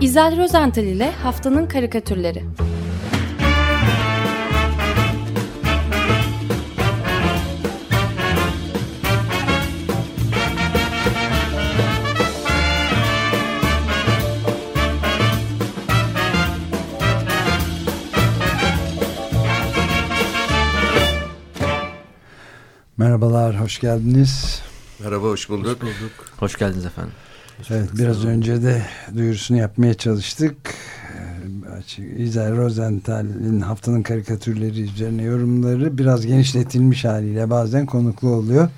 İzel Rozental ile Haftanın Karikatürleri Merhabalar, hoş geldiniz. Merhaba, hoş bulduk. Hoş bulduk. Hoş geldiniz efendim. Evet, biraz önce de duyurusunu yapmaya çalıştık. Ee, İzel Rosenthal'in haftanın karikatürleri üzerine yorumları biraz genişletilmiş haliyle bazen konuklu oluyor.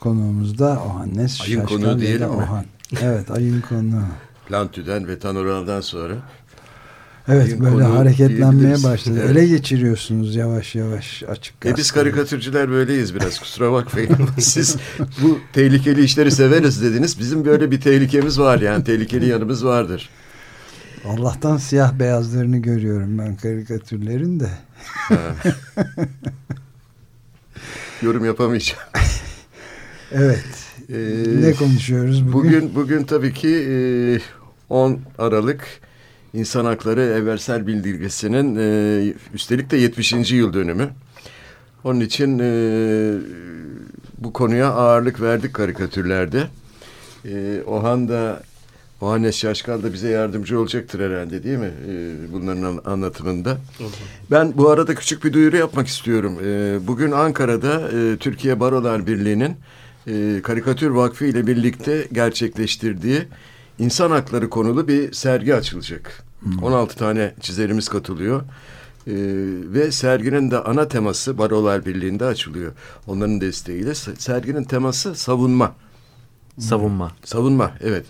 Konuğumuz da Ohannes Ayın Şaşkan konuğu diyelim mi? Ohan. Evet, ayın konuğu. Lantü'den ve Tanoral'dan sonra Evet böyle hareketlenmeye başladı. Evet. Ele geçiriyorsunuz yavaş yavaş açık E biz karikatürcüler böyleyiz biraz kusura bakmayın. Siz bu tehlikeli işleri severiz dediniz. Bizim böyle bir tehlikemiz var yani tehlikeli yanımız vardır. Allah'tan siyah beyazlarını görüyorum ben karikatürlerin de. Yorum yapamayacağım. evet. Ee, ne konuşuyoruz bugün? Bugün bugün tabii ki e, 10 Aralık İnsan Hakları Evversel Bildirgesi'nin e, üstelik de 70. yıl dönümü. Onun için e, bu konuya ağırlık verdik karikatürlerde. E, Ohan da Ohannes Şaşkal da bize yardımcı olacaktır herhalde değil mi? E, bunların anlatımında. Ben bu arada küçük bir duyuru yapmak istiyorum. E, bugün Ankara'da e, Türkiye Barolar Birliği'nin e, Karikatür Vakfı ile birlikte gerçekleştirdiği insan hakları konulu bir sergi açılacak. Hmm. 16 tane çizerimiz katılıyor. Ee, ve serginin de ana teması Barolar Birliği'nde açılıyor. Onların desteğiyle. Serginin teması savunma. Savunma. Savunma, evet.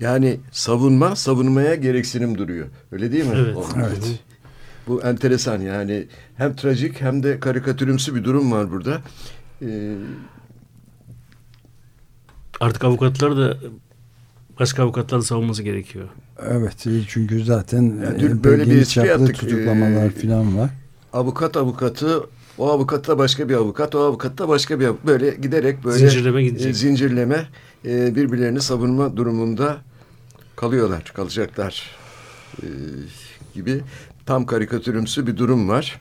Yani savunma, savunmaya gereksinim duruyor. Öyle değil mi? Evet. O, evet. Bu enteresan yani. Hem trajik hem de karikatürümsü bir durum var burada. Ee, Artık avukatlar da başka avukatların savunması gerekiyor. Evet çünkü zaten yani e, böyle bir yaptık. tutuklamalar ee, falan var. Avukat avukatı o avukat da başka bir avukat, o avukat da başka bir avukat. Böyle giderek böyle zincirleme, gidecek. e, zincirleme e, birbirlerini savunma durumunda kalıyorlar, kalacaklar e, gibi tam karikatürümsü bir durum var.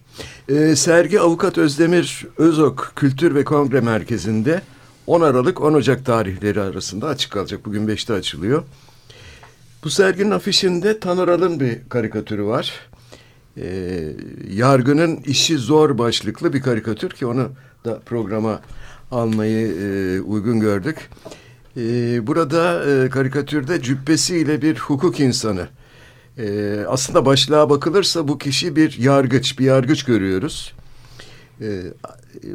E, sergi Avukat Özdemir Özok Kültür ve Kongre Merkezi'nde 10 Aralık 10 Ocak tarihleri arasında açık kalacak. Bugün 5'te açılıyor. Bu serginin afişinde Tanral'ın bir karikatürü var. Ee, yargının işi zor başlıklı bir karikatür ki onu da programa almayı e, uygun gördük. Ee, burada e, karikatürde cübbesiyle bir hukuk insanı. Ee, aslında başlığa bakılırsa bu kişi bir yargıç, bir yargıç görüyoruz. Ee,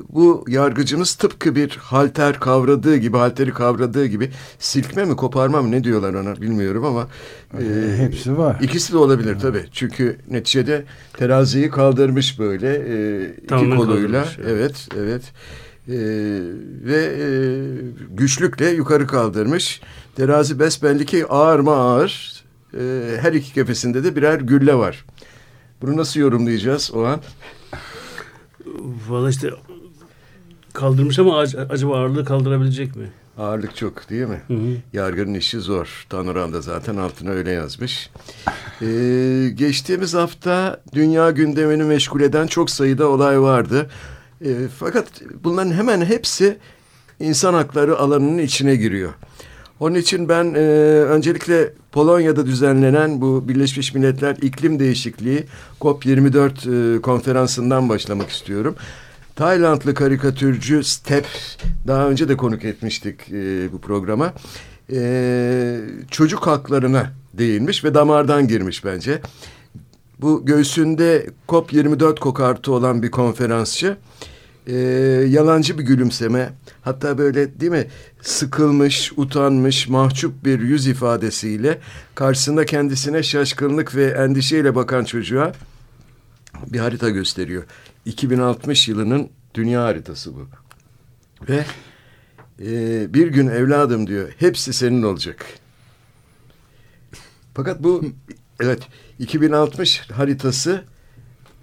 bu yargıcımız tıpkı bir halter kavradığı gibi, halteri kavradığı gibi silkme mi koparma mı ne diyorlar ona bilmiyorum ama e, hepsi var. İkisi de olabilir evet. tabii. Çünkü neticede teraziyi kaldırmış böyle e, iki koluyla. Evet, evet. E, ve e, güçlükle yukarı kaldırmış. Terazi besbelli ki ağır mı ağır. E, her iki kefesinde de birer gülle var. Bunu nasıl yorumlayacağız o an? Valla işte kaldırmış ama acaba ağırlığı kaldırabilecek mi? Ağırlık çok değil mi? Hı hı. Yargının işi zor. Tanuran da zaten altına öyle yazmış. Ee, geçtiğimiz hafta dünya gündemini meşgul eden çok sayıda olay vardı. Ee, fakat bunların hemen hepsi insan hakları alanının içine giriyor. Onun için ben e, öncelikle Polonya'da düzenlenen bu Birleşmiş Milletler İklim Değişikliği COP24 e, konferansından başlamak istiyorum. Taylandlı karikatürcü Step daha önce de konuk etmiştik e, bu programa. E, çocuk haklarına değinmiş ve damardan girmiş bence. Bu göğsünde COP24 kokartı olan bir konferansçı e, yalancı bir gülümseme hatta böyle değil mi sıkılmış, utanmış, mahcup bir yüz ifadesiyle karşısında kendisine şaşkınlık ve endişeyle bakan çocuğa bir harita gösteriyor. 2060 yılının dünya haritası bu. Ve e, bir gün evladım diyor hepsi senin olacak. Fakat bu evet 2060 haritası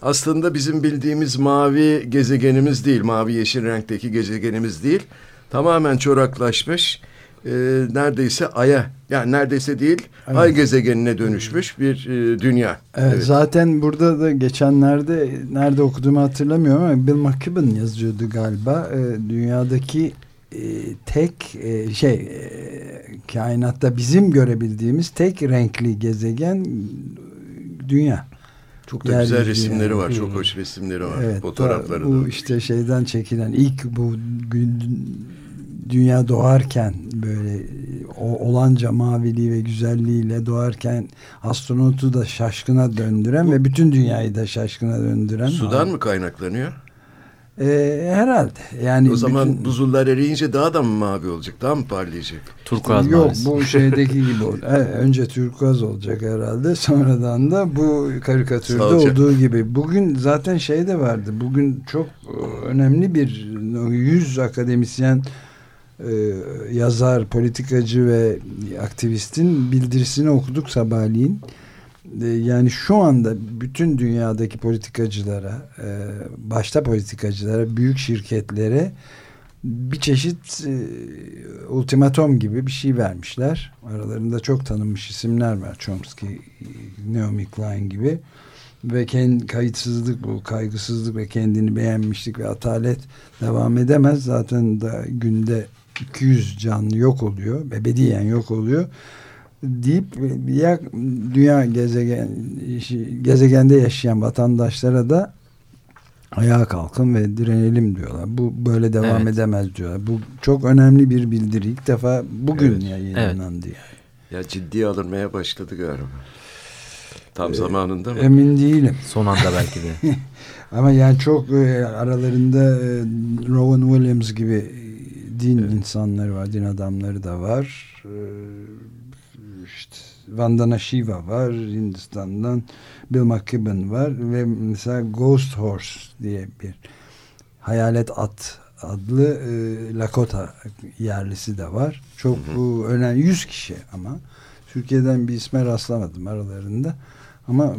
aslında bizim bildiğimiz mavi gezegenimiz değil. Mavi yeşil renkteki gezegenimiz değil. Tamamen çoraklaşmış. E, neredeyse Ay'a Yani neredeyse değil Evet. ay gezegenine dönüşmüş bir e, dünya. Evet, Zaten burada da geçenlerde nerede okuduğumu hatırlamıyorum ama Bill McKibben yazıyordu galiba. Ee, dünyadaki e, tek e, şey e, kainatta bizim görebildiğimiz tek renkli gezegen dünya. Çok da güzel resimleri yani. var. Çok hoş resimleri var. Evet, Fotoğrafları bu da. işte şeyden çekilen ilk bu gün, dünya doğarken böyle o olanca maviliği ve güzelliğiyle doğarken astronotu da şaşkına döndüren ve bütün dünyayı da şaşkına döndüren. Sudan mı kaynaklanıyor? Ee, herhalde. Yani o zaman bütün- buzullar eriyince daha da mı mavi olacak? Daha mı parlayacak? Turkuaz Yok mavisi. bu şeydeki gibi oldu. Evet, önce turkuaz olacak herhalde. Sonradan da bu karikatürde olduğu gibi. Bugün zaten şey de vardı. Bugün çok e, önemli bir yüz akademisyen e, yazar, politikacı ve aktivistin bildirisini okuduk sabahleyin. E, Yani şu anda bütün dünyadaki politikacılara, e, başta politikacılara, büyük şirketlere bir çeşit e, ultimatom gibi bir şey vermişler. Aralarında çok tanınmış isimler var. Chomsky, Naomi Klein gibi. Ve kendi kayıtsızlık bu, kaygısızlık ve kendini beğenmişlik ve atalet devam edemez. Zaten da günde 200 canlı yok oluyor. Ebediyen yok oluyor. Deyip ya dünya gezegen gezegende yaşayan vatandaşlara da ayağa kalkın ve direnelim diyorlar. Bu böyle devam Evet. edemez diyorlar. Bu çok önemli bir bildiri. İlk defa bugün Evet. yayınlandı yani. Ya ciddiye alınmaya başladı galiba. Tam Ee, zamanında mı? Emin değilim. Son anda belki de. Ama yani çok e, aralarında e, Rowan Williams gibi e, din insanları var, din adamları da var. İşte Vandana Shiva var Hindistan'dan. Bill McKibben var ve mesela Ghost Horse diye bir hayalet at adlı e, Lakota yerlisi de var. Çok bu önemli 100 kişi ama Türkiye'den bir isme rastlamadım aralarında. Ama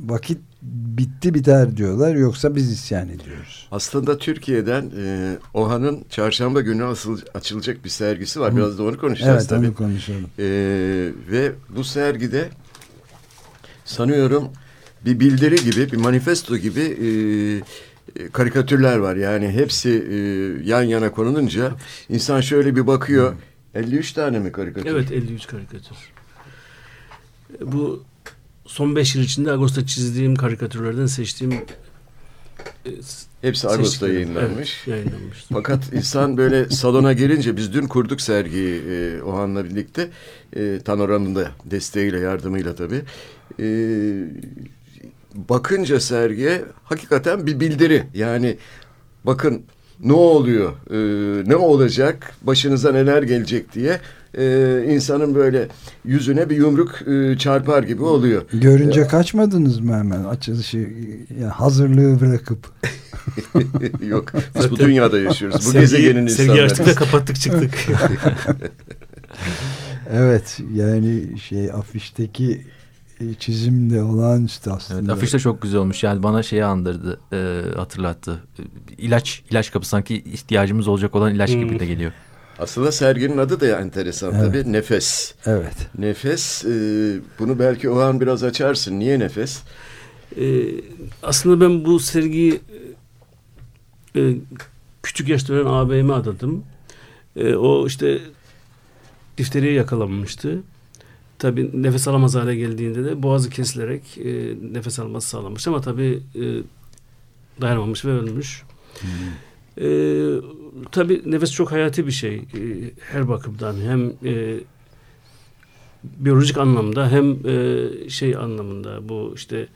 vakit bitti biter diyorlar yoksa biz isyan ediyoruz. Aslında Türkiye'den e, Oha'nın çarşamba günü asıl, açılacak bir sergisi var. Hı. Biraz da onu konuşacağız Evet tabii. onu konuşalım. E, ve bu sergide sanıyorum bir bildiri gibi, bir manifesto gibi e, e, karikatürler var. Yani hepsi e, yan yana konulunca insan şöyle bir bakıyor. 53 tane mi karikatür? Evet 53 karikatür. Bu son 5 yıl içinde Ağustos'ta çizdiğim karikatürlerden seçtiğim e, Hepsi Ağustos'ta yayınlanmış. Evet, yayınlanmış. Fakat insan böyle salona girince biz dün kurduk sergiyi e, Ohan'la birlikte. E, Tanoram'ın da desteğiyle yardımıyla tabii. E, bakınca sergiye hakikaten bir bildiri. Yani bakın ne oluyor, e, ne olacak, başınıza neler gelecek diye e, insanın böyle yüzüne bir yumruk e, çarpar gibi oluyor. Görünce kaçmadınız mı hemen açılışı yani hazırlığı bırakıp? Yok biz bu dünyada yaşıyoruz. Bu Sergiyi- gezegenin Sergiyi açtık ve insanları. kapattık çıktık. Evet yani şey afişteki e, çizim de olağanüstü aslında. Evet, afiş de çok güzel olmuş. Yani bana şeyi andırdı, e, hatırlattı. E, İlaç, ilaç kapı sanki ihtiyacımız olacak olan ilaç Hmm. gibi de geliyor. Aslında serginin adı da enteresan Evet. tabii. Nefes. Evet. Nefes. e, bunu belki o an biraz açarsın. Niye nefes? Ee, aslında ben bu sergiyi e, küçük yaşta ölen ağabeyime adadım. E, o işte difteriye yakalanmıştı. Tabii nefes alamaz hale geldiğinde de boğazı kesilerek e, nefes alması sağlanmış ama tabii e, dayanamamış ve ölmüş. E, tabii nefes çok hayati bir şey. E, her bakımdan hem e, biyolojik anlamda hem e, şey anlamında bu işte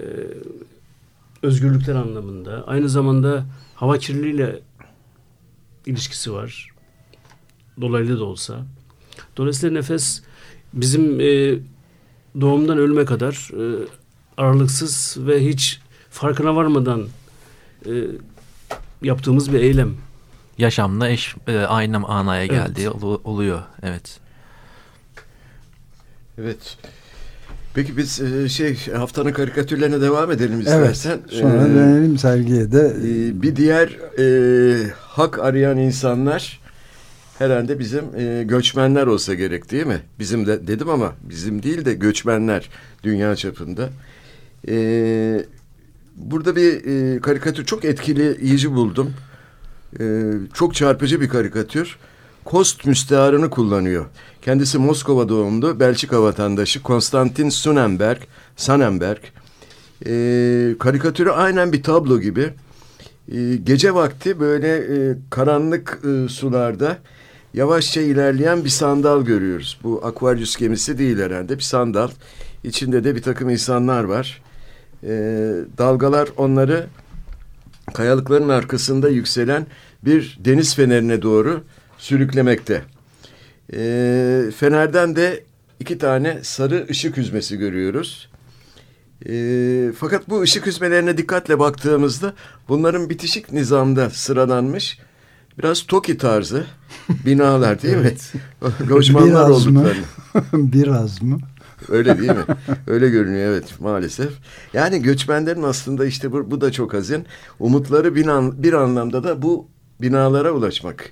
e, özgürlükler anlamında aynı zamanda hava kirliliğiyle ilişkisi var. Dolaylı da olsa. Dolayısıyla nefes bizim e, doğumdan ölüme kadar e, aralıksız ve hiç farkına varmadan e, yaptığımız bir eylem. Yaşamla eş, e, aynı anaya Evet. geldiği olu- oluyor. Evet. Evet. Peki biz e, şey haftanın karikatürlerine devam edelim Evet. istersen. Sonra E, dönelim sergiye de. e, bir diğer e, hak arayan insanlar herhalde bizim e, göçmenler olsa gerek değil mi? Bizim de dedim ama bizim değil de göçmenler dünya çapında. E, burada bir e, karikatür çok etkileyici buldum. E, çok çarpıcı bir karikatür. Kost müstearını kullanıyor. Kendisi Moskova doğumlu Belçika vatandaşı Konstantin Sunenberg, Sannenberg. E, karikatürü aynen bir tablo gibi. E, gece vakti böyle e, karanlık e, sularda yavaşça ilerleyen bir sandal görüyoruz. Bu Aquarius gemisi değil herhalde bir sandal. İçinde de bir takım insanlar var. E, dalgalar onları kayalıkların arkasında yükselen bir deniz fenerine doğru sürüklemekte. E, fenerden de iki tane sarı ışık hüzmesi görüyoruz. E, fakat bu ışık hüzmelerine dikkatle baktığımızda bunların bitişik nizamda sıralanmış biraz TOKİ tarzı binalar değil mi? Lojmanlar Biraz mı? olduklarını. Biraz mı? Öyle değil mi? Öyle görünüyor evet maalesef. Yani göçmenlerin aslında işte bu, bu da çok hazin. Umutları bir, an, bir anlamda da bu binalara ulaşmak.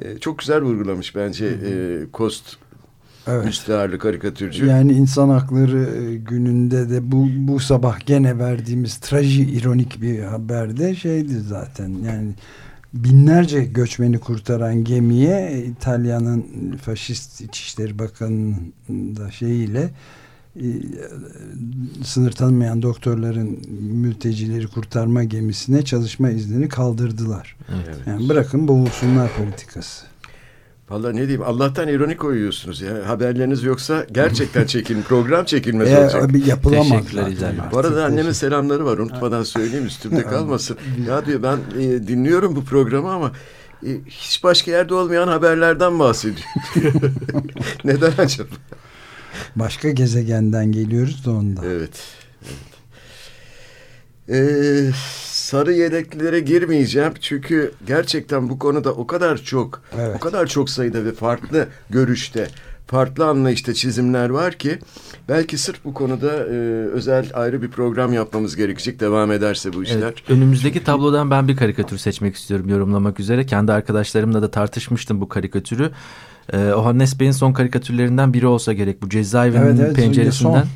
Ee, çok güzel vurgulamış bence e, Kost Evet. müstearlı karikatürcü. Yani insan hakları e, gününde de bu, bu sabah gene verdiğimiz traji ironik bir haberde şeydi zaten. Yani binlerce göçmeni kurtaran gemiye İtalya'nın faşist İçişleri Bakanı'nın da şeyiyle e, sınır tanımayan doktorların mültecileri kurtarma gemisine çalışma iznini kaldırdılar. Evet. Yani bırakın boğulsunlar politikası. Vallahi ne diyeyim Allah'tan ironik koyuyorsunuz ya. Haberleriniz yoksa gerçekten çekin program çekilmez E, olacak. bir yapılamaz Teşekkürler zaten. Bu arada annemin Teşekkür- selamları var. Unutmadan söyleyeyim üstümde kalmasın. Ya diyor ben e, dinliyorum bu programı ama e, hiç başka yerde olmayan haberlerden bahsediyor. Neden acaba? Başka gezegenden geliyoruz da ondan. Evet. evet. Ee, sarı yedeklilere girmeyeceğim çünkü gerçekten bu konuda o kadar çok, Evet. o kadar çok sayıda ve farklı görüşte, farklı anlayışta çizimler var ki belki sırf bu konuda e, özel ayrı bir program yapmamız gerekecek devam ederse bu işler. Evet, önümüzdeki tablodan ben bir karikatür seçmek istiyorum yorumlamak üzere. Kendi arkadaşlarımla da tartışmıştım bu karikatürü. Ee, Ohannes Bey'in son karikatürlerinden biri olsa gerek. Bu cezaevinin Evet, evet, penceresinden.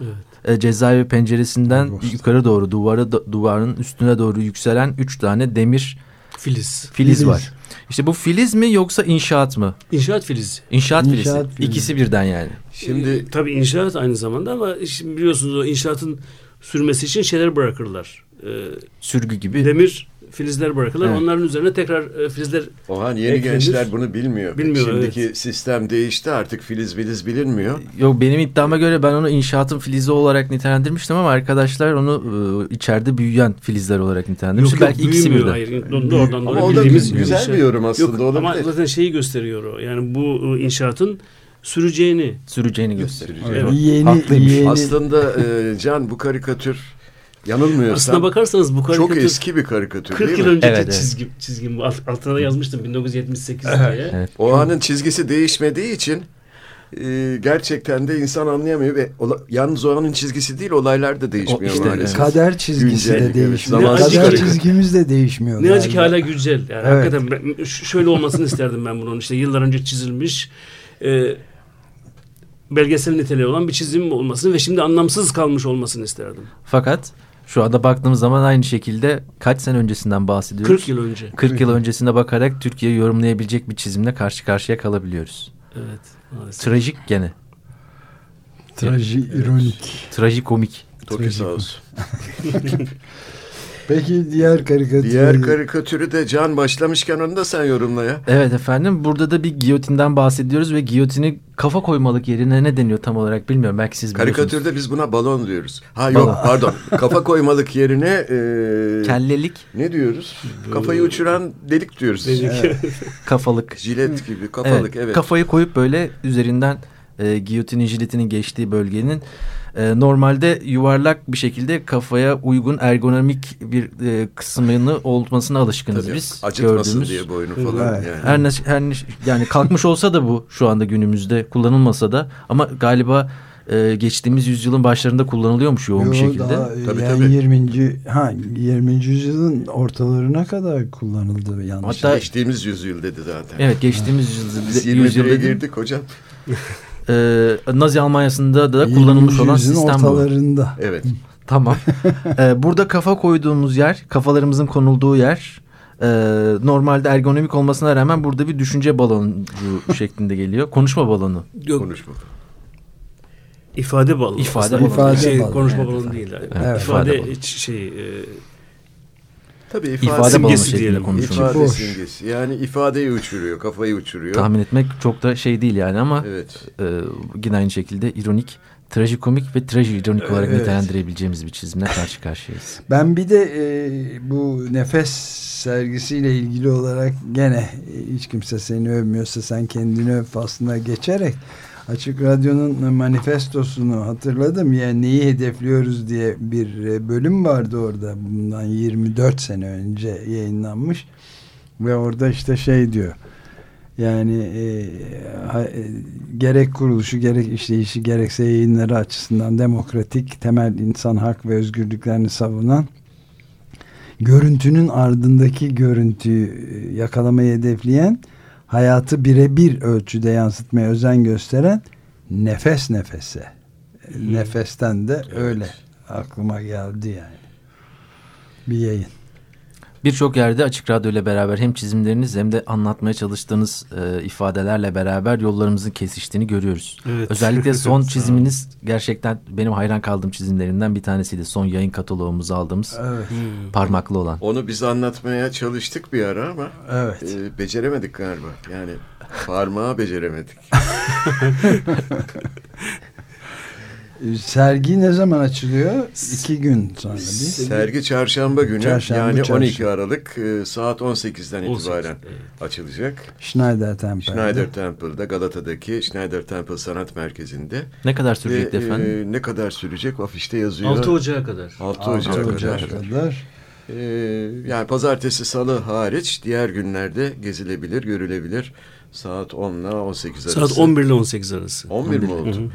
Evet. E, cezaevi penceresinden Ağustos. yukarı doğru duvarı da- duvarın üstüne doğru yükselen üç tane demir Filiz. filiz, Filiz. var. İşte bu filiz mi yoksa inşaat mı? İnşaat filizi. İnşaat, İnşaat filizi. filizi. İkisi birden yani. Şimdi Ee, tabii inşaat aynı zamanda ama şimdi biliyorsunuz o inşaatın sürmesi için şeyler bırakırlar. Ee, Sürgü gibi. demir filizler bırakırlar. Evet. Onların üzerine tekrar e, filizler Ohan yeni Eklenir. gençler bunu bilmiyor. Bilmiyor, Şimdiki sistem değişti artık filiz filiz bilinmiyor. Yok benim iddiama göre ben onu inşaatın filizi olarak nitelendirmiştim ama arkadaşlar onu e, içeride büyüyen filizler olarak nitelendirmiş. Yok yok Belki ikisi büyümüyor. birden. Hayır. Do- Doğrudan Ama o da güzel şey. bir yorum aslında Yok, olabilir. ama zaten şeyi gösteriyor o. Yani bu e, inşaatın süreceğini. Süreceğini gösteriyor. Evet. Evet. Yeni, Haklıymış. yeni, Aslında e, Can bu karikatür yanılmıyorsam Aslına bakarsanız bu karikatür çok eski bir karikatür 40 değil yıl mi? önceki Evet, evet. çizgim. Alt- Altına da yazmıştım 1978 diye. Evet. O anın çizgisi değişmediği için e, gerçekten de insan anlayamıyor ve ola, yalnız o anın çizgisi değil olaylar da değişmiyor O işte, maalesef. kader çizgisi Güncellik, de evet, değişmiyor. zamansız kader karikatür. çizgimiz de değişmiyor. Ne acı ki hala güncel. Yani Evet. hakikaten ben, şöyle olmasını isterdim ben bunun. İşte yıllar önce çizilmiş e, belgesel niteliği olan bir çizim olmasını ve şimdi anlamsız kalmış olmasını isterdim. Fakat şu anda baktığımız zaman aynı şekilde kaç sene öncesinden bahsediyoruz? 40 yıl önce. 40 yıl öncesine bakarak Türkiye'yi yorumlayabilecek bir çizimle karşı karşıya kalabiliyoruz. Evet. Maalesef. Trajik gene. Traji, ironik. Trajikomik. Toki sağ olsun. Peki diğer karikatür. Diğer karikatürü de Can başlamışken onu da sen yorumla ya. Evet efendim burada da bir giyotinden bahsediyoruz ve giyotini kafa koymalık yerine ne deniyor tam olarak bilmiyorum. Belki siz. Karikatürde biz buna balon diyoruz. Ha yok Balon. pardon. Kafa koymalık yerine e, Kellelik, ne diyoruz? Kafayı uçuran delik diyoruz. Dedik. kafalık. Jilet gibi kafalık evet. Kafayı koyup böyle üzerinden e, giyotinin jiletinin geçtiği bölgenin e, normalde yuvarlak bir şekilde kafaya uygun ergonomik bir e, kısmını olmasına alışkınız Tabii, biz. acıtmasın gördüğümüz. diye boynu falan. Evet. Yani. Her ne, her ne- yani kalkmış olsa da bu şu anda günümüzde kullanılmasa da ama galiba e, geçtiğimiz yüzyılın başlarında kullanılıyormuş yoğun Yo, bir şekilde. Daha, Tabii, yani tabii. 20. ha 20. yüzyılın ortalarına kadar kullanıldı yanlış. Hatta- Geçtiğimiz yüzyıl dedi zaten. Evet geçtiğimiz Biz yüzyılda, 21'e yüzyılda girdik hocam. e, Nazi Almanya'sında da 20. kullanılmış olan sistem bu. ortalarında. Evet. Tamam. Ee, burada kafa koyduğumuz yer, kafalarımızın konulduğu yer e, normalde ergonomik olmasına rağmen burada bir düşünce baloncu şeklinde geliyor. Konuşma balonu. Yok, Konuşma. ifade balonu. İfade balonu. İfade şey, balonu, Konuşma evet, balonu değil. Yani. Evet, ifade, ifade balonu. şey, e, Tabii İfade ifade, simgesi diyelim. konuşulmuş. ifade Boş. simgesi. Yani ifadeyi uçuruyor, kafayı uçuruyor. Tahmin etmek çok da şey değil yani ama Evet. e, yine aynı şekilde ironik, trajikomik ve trajironik olarak Evet. nitelendirebileceğimiz bir çizimle karşı karşıyayız. Ben bir de e, bu nefes sergisiyle ilgili olarak gene e, hiç kimse seni övmüyorsa sen kendini öv faslına geçerek Açık Radyo'nun manifestosunu hatırladım. Yani neyi hedefliyoruz diye bir e, bölüm vardı orada. Bundan 24 sene önce yayınlanmış. Ve orada işte şey diyor. Yani e, ha- e, gerek kuruluşu gerek işleyişi gerekse yayınları açısından demokratik temel insan hak ve özgürlüklerini savunan görüntünün ardındaki görüntüyü e, yakalamayı hedefleyen hayatı birebir ölçüde yansıtmaya özen gösteren nefes nefese. E, Nefesten de öyle aklıma geldi yani. Bir yayın. Birçok yerde Açık Radyo ile beraber hem çizimleriniz hem de anlatmaya çalıştığınız e, ifadelerle beraber yollarımızın kesiştiğini görüyoruz. Evet. Özellikle son çiziminiz gerçekten benim hayran kaldığım çizimlerinden bir tanesiydi. Son yayın kataloğumuzu aldığımız Evet. Hmm. parmaklı olan. Onu biz anlatmaya çalıştık bir ara ama Evet. e, beceremedik galiba. Yani parmağı beceremedik. E, Sergi ne zaman açılıyor? İki gün sonra bir. Sergi çarşamba günü Çarşamba, yani çarşamba. 12 Aralık e, saat 18'den 18, itibaren evet. açılacak. Schneider Temple'de. Schneider Temple'da Galata'daki Schneider Temple Sanat Merkezi'nde. Ne kadar Ve sürecek efendim? e, ne kadar sürecek afişte yazıyor. 6 Ocağı kadar. 6 Altı Ocağı Ocak'a kadar. kadar. E, yani pazartesi salı hariç diğer günlerde gezilebilir, görülebilir. Saat 10 ile 18 arası. Saat 11 ile 18 arası. 11 mi oldu? Hı hı.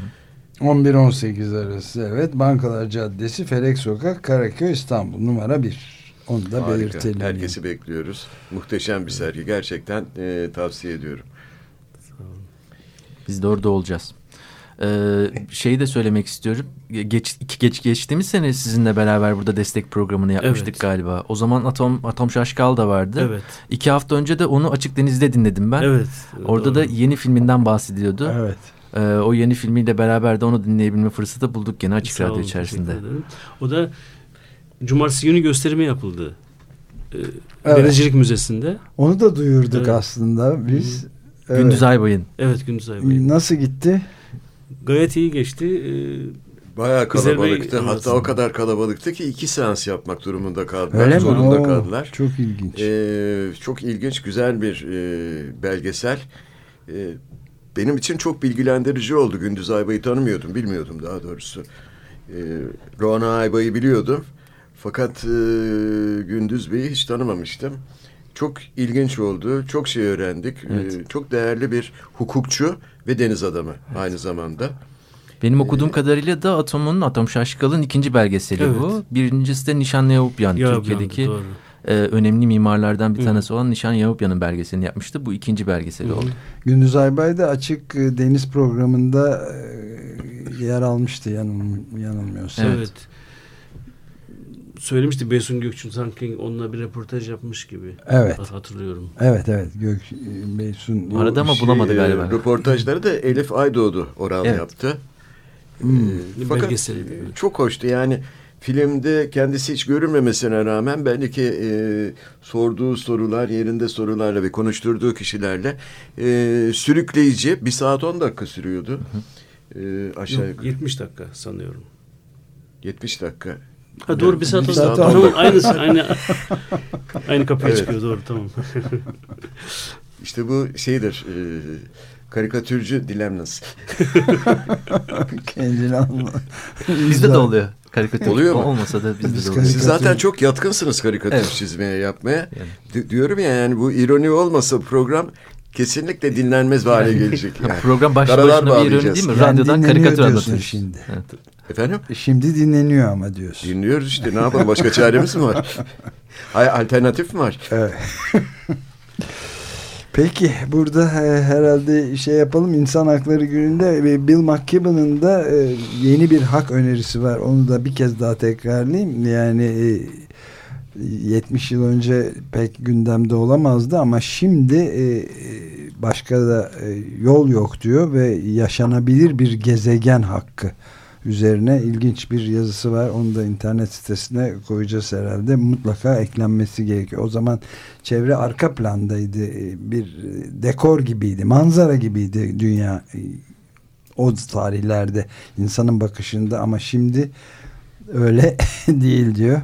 11-18 arası evet. Bankalar Caddesi, Felek Sokak, Karaköy, İstanbul numara 1. Onu da Harika. belirtelim. Herkesi bekliyoruz. Muhteşem bir sergi. Gerçekten e, tavsiye ediyorum. Biz de orada olacağız. Ee, şeyi de söylemek istiyorum. Geç, iki, geç geçtiğimiz sene sizinle beraber burada destek programını yapmıştık Evet. galiba. O zaman Atom Atom Şaşkal da vardı. Evet. İki hafta önce de onu Açık Deniz'de dinledim ben. Evet. Orada doğru. da yeni filminden bahsediyordu. Evet. Ee, o yeni filmiyle beraber de onu dinleyebilme fırsatı bulduk gene Açık Sağ Radyo olun, içerisinde. O da cumartesi günü gösterimi yapıldı. Ee, Evet. Denizcilik Müzesi'nde. Onu da duyurduk Evet. aslında biz. Evet. Gündüz Aybay'ın. Evet Gündüz Aybay'ın. Nasıl gitti? Gayet iyi geçti. Ee, Bayağı Bey, kalabalıktı. evet. Hatta o kadar kalabalıktı ki iki seans yapmak durumunda kaldılar. Öyle mi? Zorunda Oo, kaldılar. Çok ilginç. Ee, çok ilginç, güzel bir e, belgesel. E, benim için çok bilgilendirici oldu. Gündüz Aybay'ı tanımıyordum, bilmiyordum daha doğrusu. E, Rona Aybay'ı biliyordum. Fakat e, Gündüz Bey'i hiç tanımamıştım. Çok ilginç oldu. Çok şey öğrendik. Evet. E, çok değerli bir hukukçu ve deniz adamı aynı zamanda. Benim okuduğum kadarıyla da Atom'un Atom Şaşkal'ın ikinci belgeseli Evet. bu. Birincisi de Nişan Yavupyan. ya Türkiye'deki doğru. E, önemli mimarlardan bir Hı. tanesi olan Nişan Yavupyan'ın belgeselini yapmıştı. Bu ikinci belgeseli Hı hı. oldu. Gündüz Aybay da açık e, deniz programında e, yer almıştı yanıl, yanılmıyorsam. Evet. Evet. Söylemişti Beysun Gökçün sanki onunla bir röportaj yapmış gibi. Evet. Hat- Hatırlıyorum. Evet evet Gök e, Beysun. Arada ama Şey, bulamadı e, galiba. röportajları da Elif Aydoğdu oral Evet. yaptı. Hmm. E, fakat Belgeseli. e, çok hoştu. Yani filmde kendisi hiç görünmemesine rağmen belki e, sorduğu sorular yerinde sorularla ve konuşturduğu kişilerle e, sürükleyici bir saat 10 dakika sürüyordu. E, aşağı Yok, yukarı 70 dakika sanıyorum. 70 dakika. Ha doğru bir saat Bir oldu. saat Tamam oldu. aynı aynı aynı kapıya Evet. çıkıyor doğru tamam. İşte bu şeydir. E, karikatürcü dilemnası. Kendini anla. Bizde de oluyor. Karikatür Oluyor mu? olmasa da bizde Biz de oluyor. Siz zaten çok yatkınsınız karikatür Evet. çizmeye yapmaya. Yani. Di- diyorum ya yani bu ironi olmasa program kesinlikle dinlenmez bir hale gelecek. Yani. Program başlı Karalar başına bir ürün değil mi? Yani Radyodan karikatür anlatıyoruz. şimdi. Evet. Efendim? E, Şimdi dinleniyor ama diyorsun. Dinliyoruz işte ne yapalım başka çaremiz mi var? Hayır alternatif mi var? Evet. Peki burada e, herhalde şey yapalım insan hakları gününde e, Bill McKibben'ın da e, yeni bir hak önerisi var. Onu da bir kez daha tekrarlayayım. Yani e, 70 yıl önce pek gündemde olamazdı ama şimdi başka da yol yok diyor ve yaşanabilir bir gezegen hakkı üzerine ilginç bir yazısı var. Onu da internet sitesine koyacağız herhalde. Mutlaka eklenmesi gerekiyor. O zaman çevre arka plandaydı. E, Bir dekor gibiydi. Manzara gibiydi dünya e, o tarihlerde insanın bakışında ama şimdi öyle değil diyor.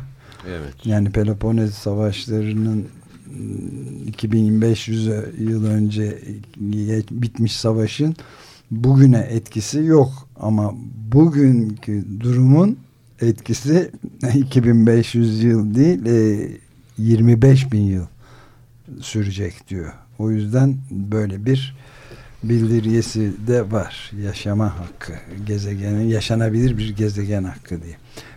Evet. Yani Peloponnes savaşlarının ıı, 2500 yıl önce bitmiş savaşın bugüne etkisi yok ama bugünkü durumun etkisi 2500 yıl değil 25 bin yıl sürecek diyor. O yüzden böyle bir bildiriyesi de var. Yaşama hakkı, gezegenin yaşanabilir bir gezegen hakkı diye.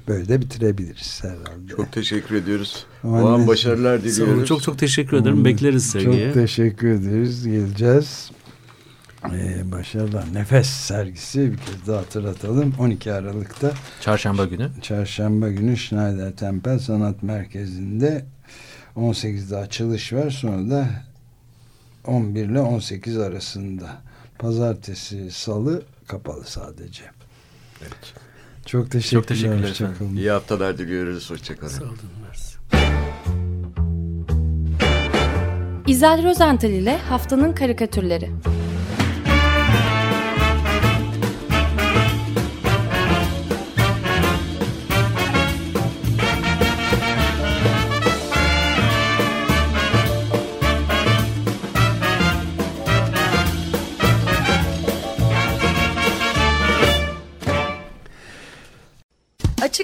Böyle de bitirebiliriz herhalde. Çok teşekkür ediyoruz. Aman o an neyse. başarılar diliyoruz. çok çok teşekkür ederim. Bekleriz sergiye. Çok teşekkür ederiz. Geleceğiz. Ee, başarılar. Nefes sergisi bir kez daha hatırlatalım. 12 Aralık'ta Çarşamba günü. Çarşamba günü Schneider Tempel Sanat Merkezi'nde 18'de açılış var. Sonra da 11 ile 18 arasında. Pazartesi, salı kapalı sadece. Evet. Çok teşekkürler. Çok teşekkürler. İyi haftalar diliyoruz. Hoşçakalın. Sağ olun. İzel Rozental ile Haftanın Karikatürleri